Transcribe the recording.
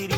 tiri